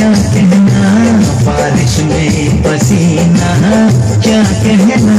क्या कहना? बारिश में पसीना क्या कहना